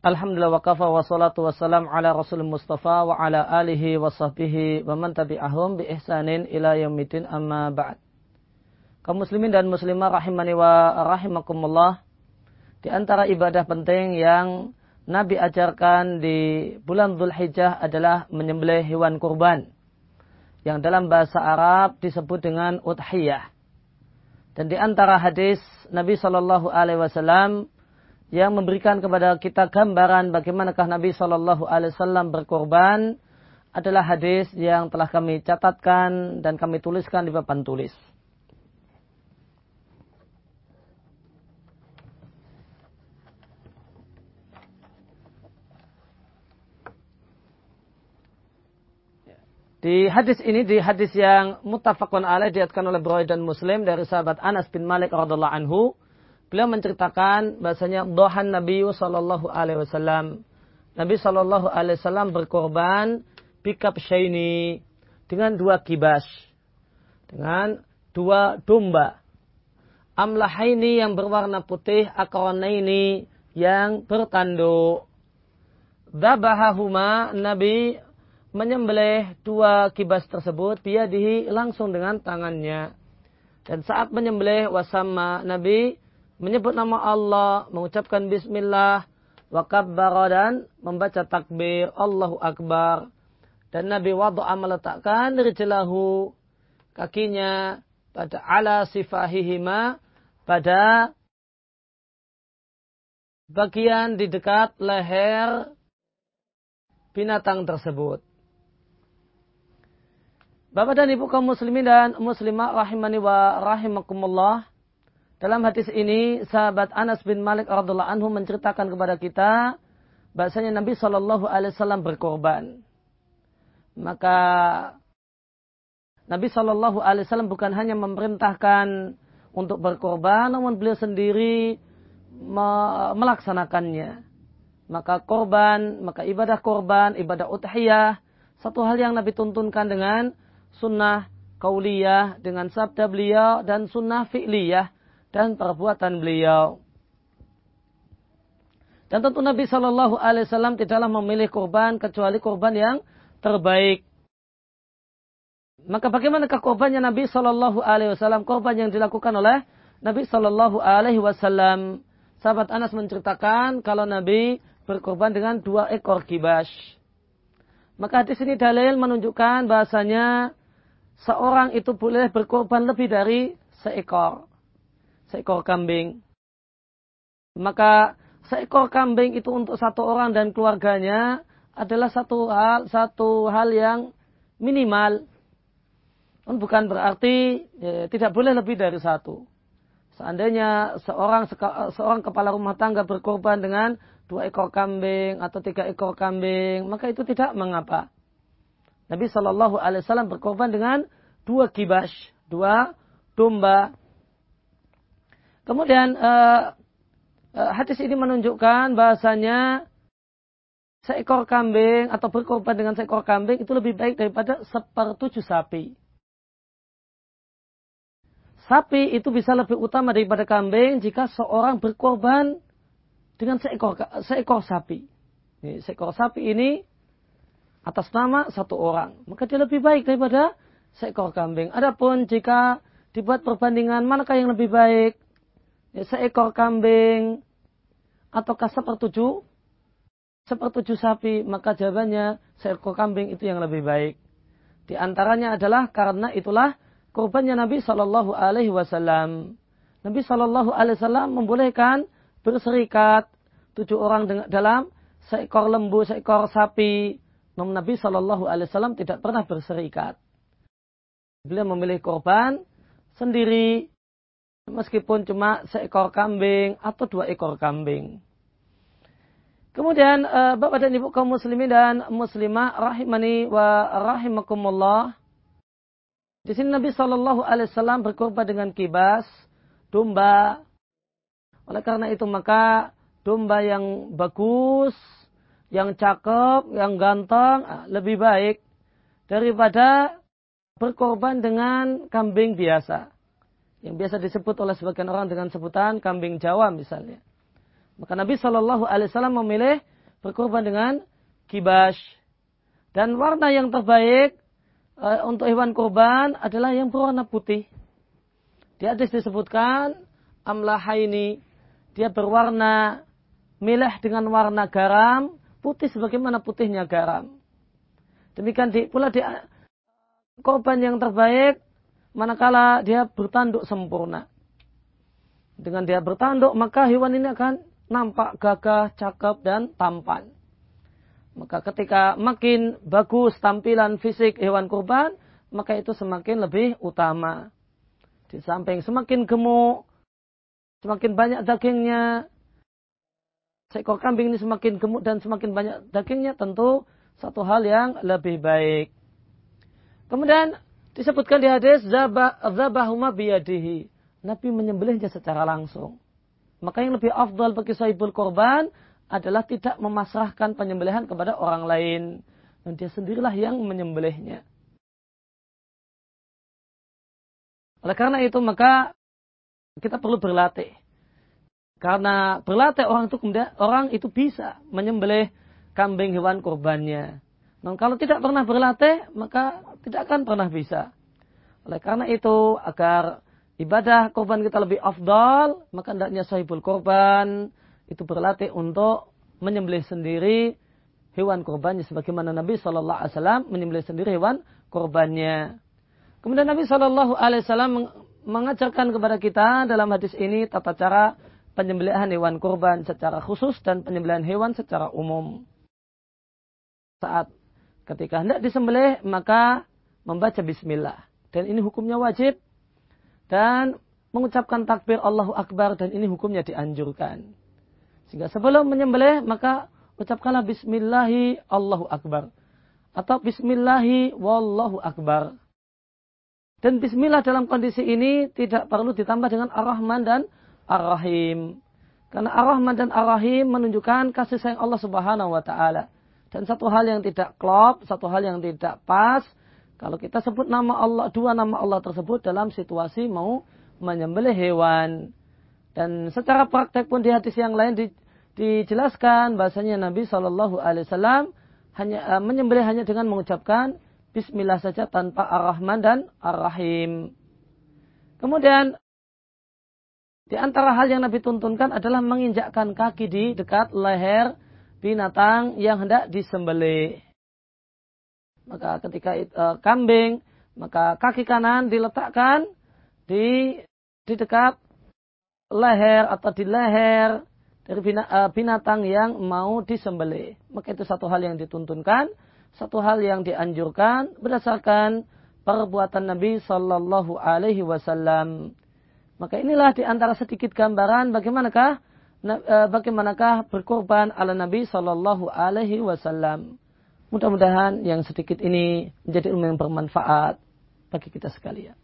Alhamdulillah wa kafa wa salatu wa salam ala Rasul Mustafa wa ala alihi wa sahbihi wa man tabi'ahum bi ihsanin ila yaumidin amma ba'd. Kaum muslimin dan muslimah rahimani wa rahimakumullah. Di antara ibadah penting yang Nabi ajarkan di bulan Hijjah adalah menyembelih hewan kurban. Yang dalam bahasa Arab disebut dengan udhiyah. Dan di antara hadis Nabi Shallallahu Alaihi Wasallam yang memberikan kepada kita gambaran bagaimanakah Nabi Shallallahu Alaihi Wasallam berkorban adalah hadis yang telah kami catatkan dan kami tuliskan di papan tulis. Di hadis ini, di hadis yang mutafakun alaih diatkan oleh Bukhari dan Muslim dari sahabat Anas bin Malik radhiallahu anhu, beliau menceritakan bahasanya dohan Nabi Sallallahu Alaihi Wasallam. Nabi Sallallahu Alaihi Wasallam berkorban pikap syaini dengan dua kibas, dengan dua domba. Amlahaini yang berwarna putih, ini yang bertanduk. Dabahahuma Nabi menyembelih dua kibas tersebut biadihi langsung dengan tangannya. Dan saat menyembelih wasama Nabi menyebut nama Allah, mengucapkan bismillah, wa dan membaca takbir Allahu Akbar. Dan Nabi wadu'a meletakkan rijlahu kakinya pada ala sifahihima pada bagian di dekat leher binatang tersebut. Bapak dan Ibu kaum muslimin dan muslimah rahimani wa rahimakumullah. Dalam hadis ini, sahabat Anas bin Malik radhiallahu anhu menceritakan kepada kita bahasanya Nabi Shallallahu Alaihi Wasallam berkorban. Maka Nabi Shallallahu Alaihi Wasallam bukan hanya memerintahkan untuk berkorban, namun beliau sendiri melaksanakannya. Maka korban, maka ibadah korban, ibadah uthiyah, satu hal yang Nabi tuntunkan dengan sunnah kauliyah, dengan sabda beliau, dan sunnah fi'liyah, dan perbuatan beliau. Dan tentu Nabi Shallallahu Alaihi Wasallam tidaklah memilih korban kecuali korban yang terbaik. Maka bagaimanakah korbannya Nabi Shallallahu Alaihi Wasallam? Korban yang dilakukan oleh Nabi Shallallahu Alaihi Wasallam. Sahabat Anas menceritakan kalau Nabi berkorban dengan dua ekor kibas. Maka di sini dalil menunjukkan bahasanya seorang itu boleh berkorban lebih dari seekor seekor kambing. Maka seekor kambing itu untuk satu orang dan keluarganya adalah satu hal satu hal yang minimal. Bukan berarti ya, tidak boleh lebih dari satu. Seandainya seorang seorang kepala rumah tangga berkorban dengan dua ekor kambing atau tiga ekor kambing, maka itu tidak mengapa. Nabi Shallallahu Alaihi Wasallam berkorban dengan dua kibas, dua domba Kemudian uh, hadis ini menunjukkan bahasanya seekor kambing atau berkorban dengan seekor kambing itu lebih baik daripada sepertujuh sapi. Sapi itu bisa lebih utama daripada kambing jika seorang berkorban dengan seekor seekor sapi. Ini, seekor sapi ini atas nama satu orang, maka dia lebih baik daripada seekor kambing. Adapun jika dibuat perbandingan manakah yang lebih baik, ya, seekor kambing ataukah sepertujuh? Sepertujuh sapi maka jawabannya seekor kambing itu yang lebih baik. Di antaranya adalah karena itulah korbannya Nabi Shallallahu Alaihi Wasallam. Nabi Shallallahu Alaihi Wasallam membolehkan berserikat tujuh orang dalam seekor lembu seekor sapi. Namun Nabi Shallallahu Alaihi Wasallam tidak pernah berserikat. Beliau memilih korban sendiri meskipun cuma seekor kambing atau dua ekor kambing. Kemudian uh, Bapak dan Ibu kaum muslimin dan muslimah rahimani wa rahimakumullah. Di sini Nabi Shallallahu alaihi wasallam berkorban dengan kibas domba. Oleh karena itu maka domba yang bagus, yang cakep, yang ganteng ah, lebih baik daripada berkorban dengan kambing biasa yang biasa disebut oleh sebagian orang dengan sebutan kambing Jawa misalnya. Maka Nabi Shallallahu Alaihi Wasallam memilih berkorban dengan kibas. Dan warna yang terbaik e, untuk hewan kurban adalah yang berwarna putih. Di hadis disebutkan amlahaini dia berwarna milih dengan warna garam, putih sebagaimana putihnya garam. Demikian di, pula di korban yang terbaik manakala dia bertanduk sempurna. Dengan dia bertanduk maka hewan ini akan nampak gagah, cakep dan tampan. Maka ketika makin bagus tampilan fisik hewan kurban, maka itu semakin lebih utama. Di samping semakin gemuk, semakin banyak dagingnya, seekor kambing ini semakin gemuk dan semakin banyak dagingnya tentu satu hal yang lebih baik. Kemudian disebutkan di hadis zabahuma biyadihi. Nabi menyembelihnya secara langsung. Maka yang lebih afdal bagi sahibul korban adalah tidak memasrahkan penyembelihan kepada orang lain. Dan dia sendirilah yang menyembelihnya. Oleh karena itu maka kita perlu berlatih. Karena berlatih orang itu kemudian orang itu bisa menyembelih kambing hewan kurbannya. Nah, kalau tidak pernah berlatih, maka tidak akan pernah bisa. Oleh karena itu, agar ibadah korban kita lebih afdal, maka hendaknya sahibul korban itu berlatih untuk menyembelih sendiri hewan korbannya sebagaimana Nabi Wasallam menyembelih sendiri hewan korbannya. Kemudian Nabi Wasallam mengajarkan kepada kita dalam hadis ini tata cara penyembelihan hewan korban secara khusus dan penyembelihan hewan secara umum saat ketika hendak disembelih maka membaca bismillah dan ini hukumnya wajib dan mengucapkan takbir Allahu Akbar dan ini hukumnya dianjurkan. Sehingga sebelum menyembelih maka ucapkanlah bismillahi Allahu Akbar atau bismillahi wallahu akbar. Dan bismillah dalam kondisi ini tidak perlu ditambah dengan ar-Rahman dan ar-Rahim. Karena ar-Rahman dan ar-Rahim menunjukkan kasih sayang Allah Subhanahu wa taala. Dan satu hal yang tidak klop, satu hal yang tidak pas, kalau kita sebut nama Allah, dua nama Allah tersebut dalam situasi mau menyembelih hewan. Dan secara praktek pun di hadis yang lain di, dijelaskan bahasanya Nabi Shallallahu Alaihi Wasallam hanya uh, menyembelih hanya dengan mengucapkan Bismillah saja tanpa Ar-Rahman dan Ar-Rahim. Kemudian di antara hal yang Nabi tuntunkan adalah menginjakkan kaki di dekat leher binatang yang hendak disembelih. Maka ketika uh, kambing, maka kaki kanan diletakkan di di dekat leher atau di leher dari uh, binatang yang mau disembelih. Maka itu satu hal yang dituntunkan, satu hal yang dianjurkan berdasarkan perbuatan Nabi Shallallahu Alaihi Wasallam. Maka inilah di antara sedikit gambaran bagaimanakah Eh, bagaimanakah berkorban ala Nabi Shallallahu Alaihi Wasallam. Mudah-mudahan yang sedikit ini menjadi ilmu yang bermanfaat bagi kita sekalian.